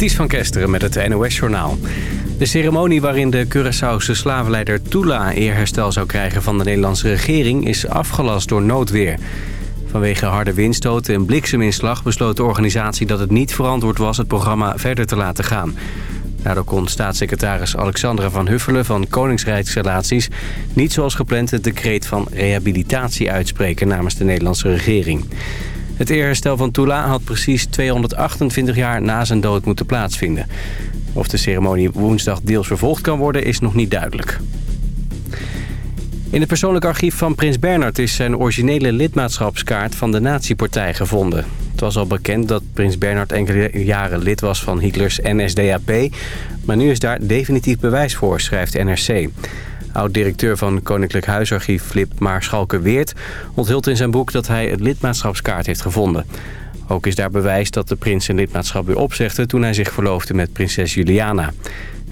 Ties van Kesteren met het NOS-journaal. De ceremonie waarin de Curaçaose slavenleider Tula eerherstel zou krijgen van de Nederlandse regering is afgelast door noodweer. Vanwege harde windstoten en blikseminslag besloot de organisatie dat het niet verantwoord was het programma verder te laten gaan. Daardoor kon staatssecretaris Alexandra van Huffelen van Koningsrijksrelaties niet zoals gepland het decreet van rehabilitatie uitspreken namens de Nederlandse regering. Het eerherstel van Tula had precies 228 jaar na zijn dood moeten plaatsvinden. Of de ceremonie woensdag deels vervolgd kan worden is nog niet duidelijk. In het persoonlijk archief van prins Bernhard is zijn originele lidmaatschapskaart van de nazi-partij gevonden. Het was al bekend dat prins Bernhard enkele jaren lid was van Hitlers NSDAP... maar nu is daar definitief bewijs voor, schrijft NRC. Oud-directeur van Koninklijk Huisarchief Flip Maarschalke-Weert... onthult in zijn boek dat hij het lidmaatschapskaart heeft gevonden. Ook is daar bewijs dat de prins zijn lidmaatschap weer opzegde... toen hij zich verloofde met prinses Juliana.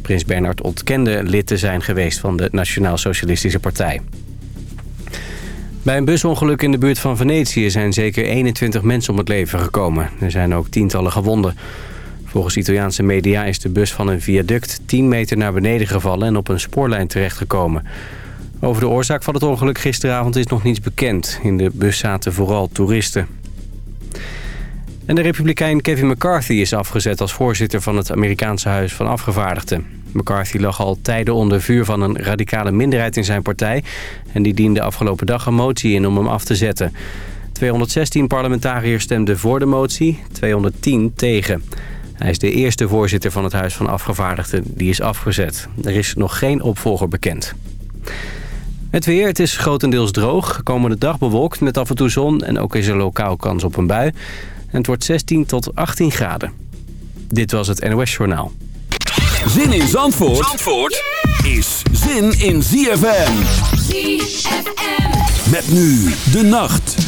Prins Bernhard ontkende lid te zijn geweest van de Nationaal Socialistische Partij. Bij een busongeluk in de buurt van Venetië zijn zeker 21 mensen om het leven gekomen. Er zijn ook tientallen gewonden. Volgens Italiaanse media is de bus van een viaduct 10 meter naar beneden gevallen en op een spoorlijn terechtgekomen. Over de oorzaak van het ongeluk gisteravond is nog niets bekend. In de bus zaten vooral toeristen. En de republikein Kevin McCarthy is afgezet als voorzitter van het Amerikaanse Huis van Afgevaardigden. McCarthy lag al tijden onder vuur van een radicale minderheid in zijn partij... en die diende afgelopen dag een motie in om hem af te zetten. 216 parlementariërs stemden voor de motie, 210 tegen. Hij is de eerste voorzitter van het Huis van Afgevaardigden die is afgezet. Er is nog geen opvolger bekend. Het weer, het is grotendeels droog. Komende dag bewolkt met af en toe zon en ook is er lokaal kans op een bui. En het wordt 16 tot 18 graden. Dit was het NOS Journaal. Zin in Zandvoort, Zandvoort is zin in ZFM. ZFM. Met nu de nacht.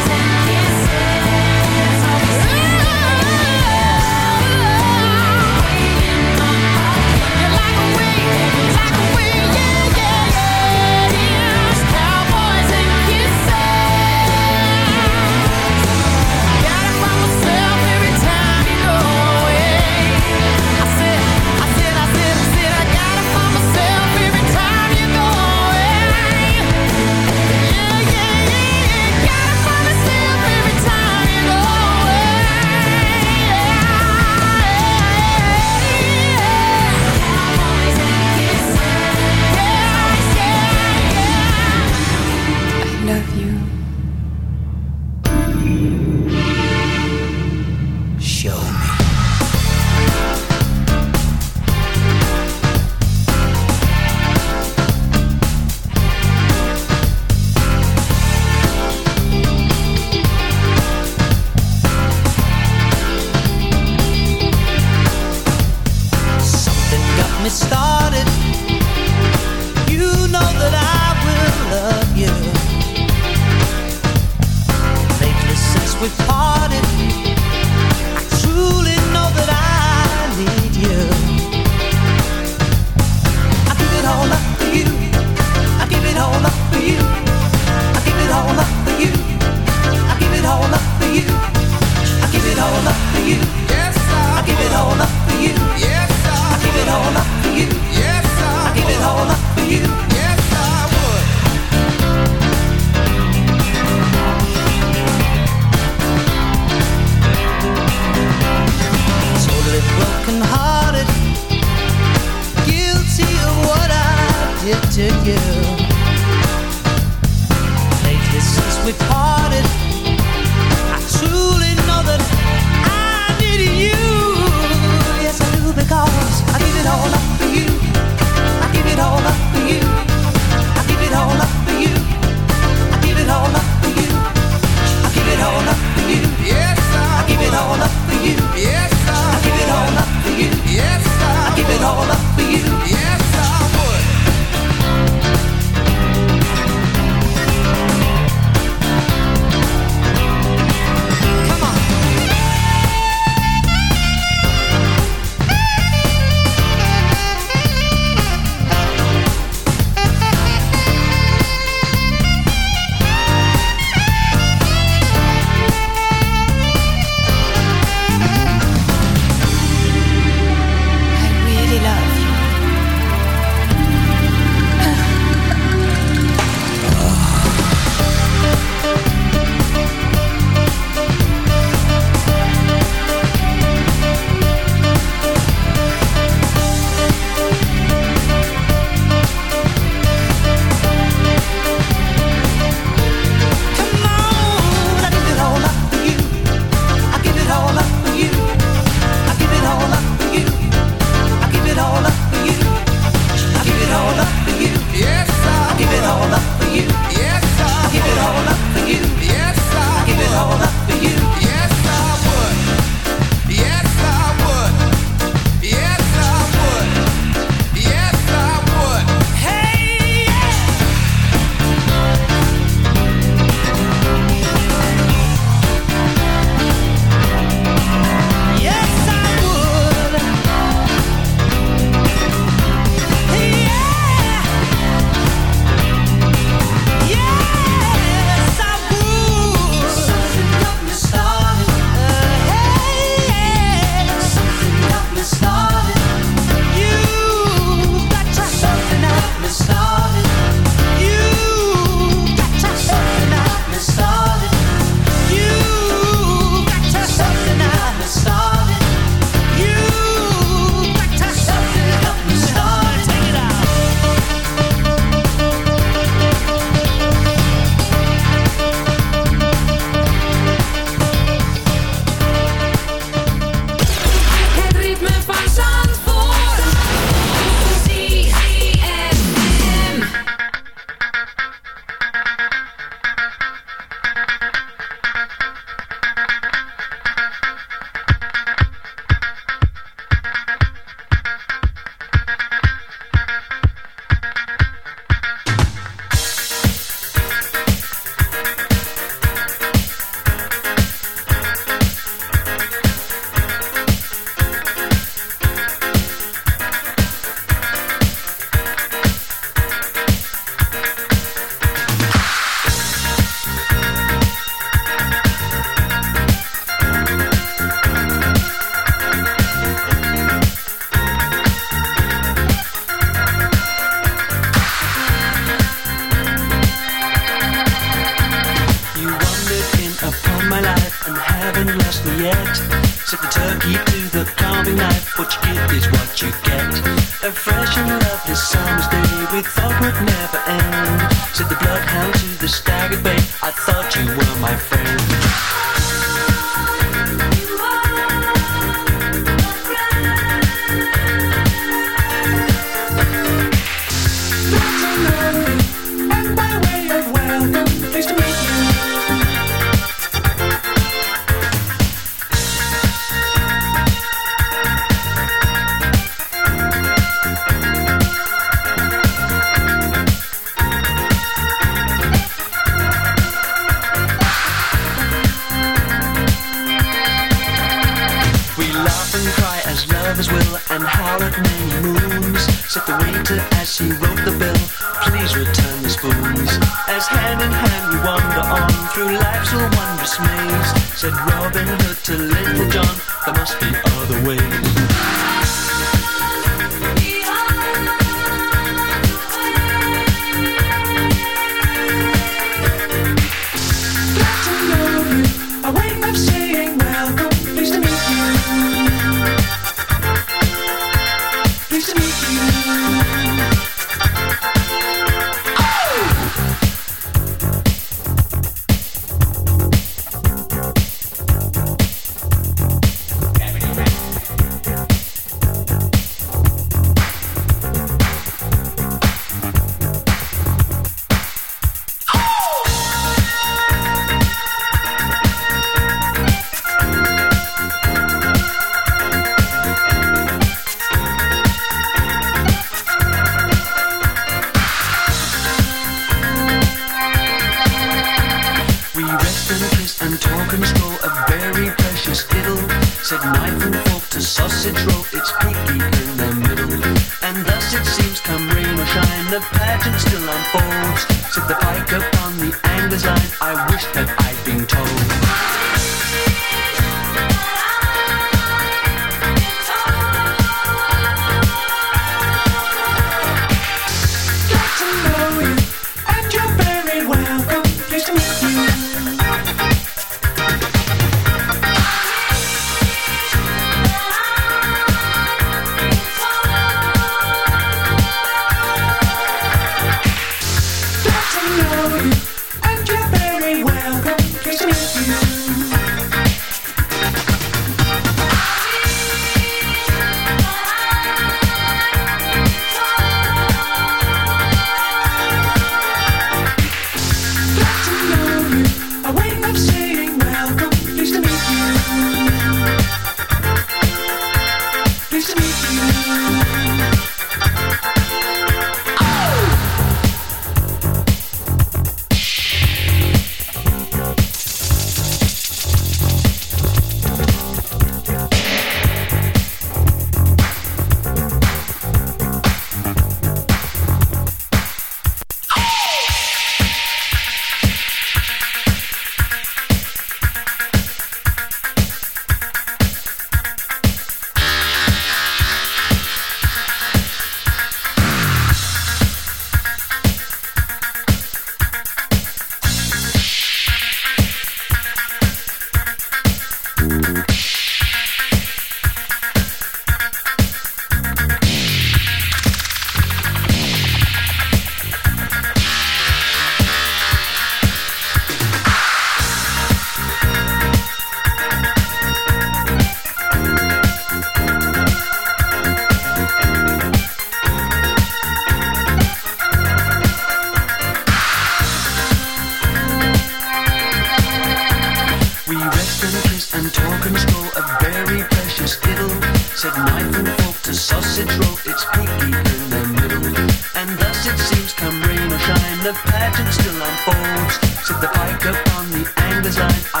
the pageant still unfolds. Set the pike upon the angler's line.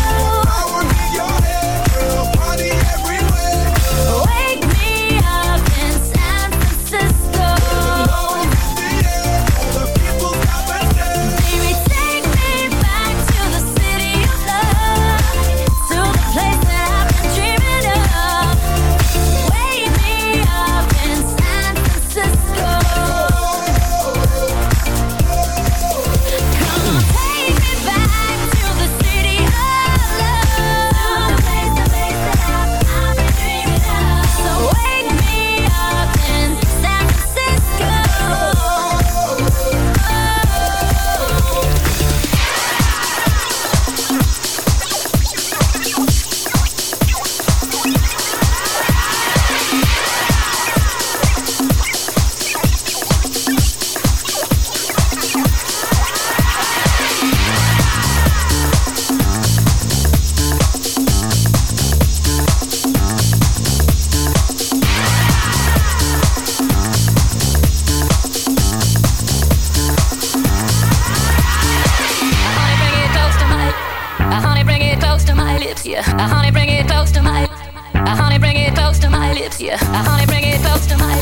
Yeah, I only bring it close to my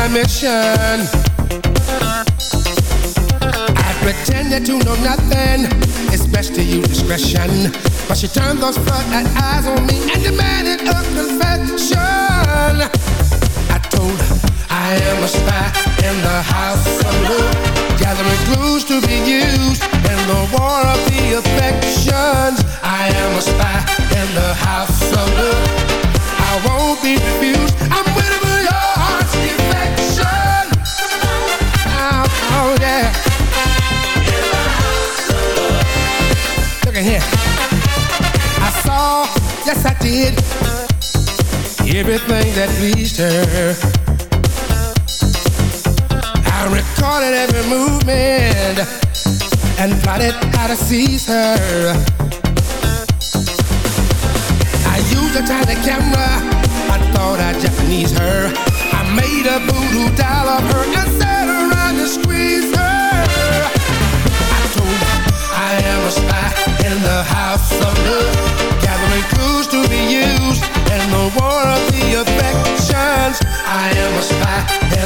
I miss.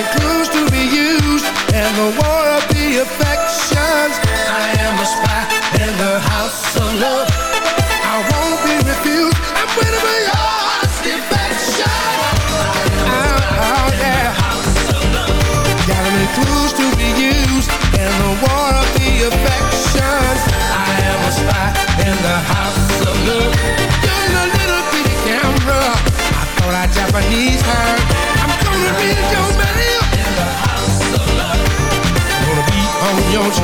Gathering ah, clues to be used in the war of the affections. I am a spy in the house of love. I won't be refused. I'm waiting for your heart's defection. Oh, oh yeah. Gathering clues to be used in the war of the affections. I am a spy in the house of love. You're a little bitty camera. I thought I Japanese her. I'm gonna read your your.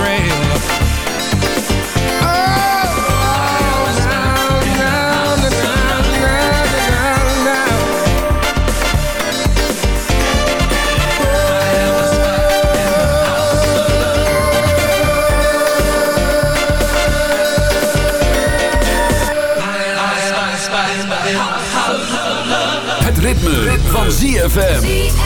Het ritme, van ZFM.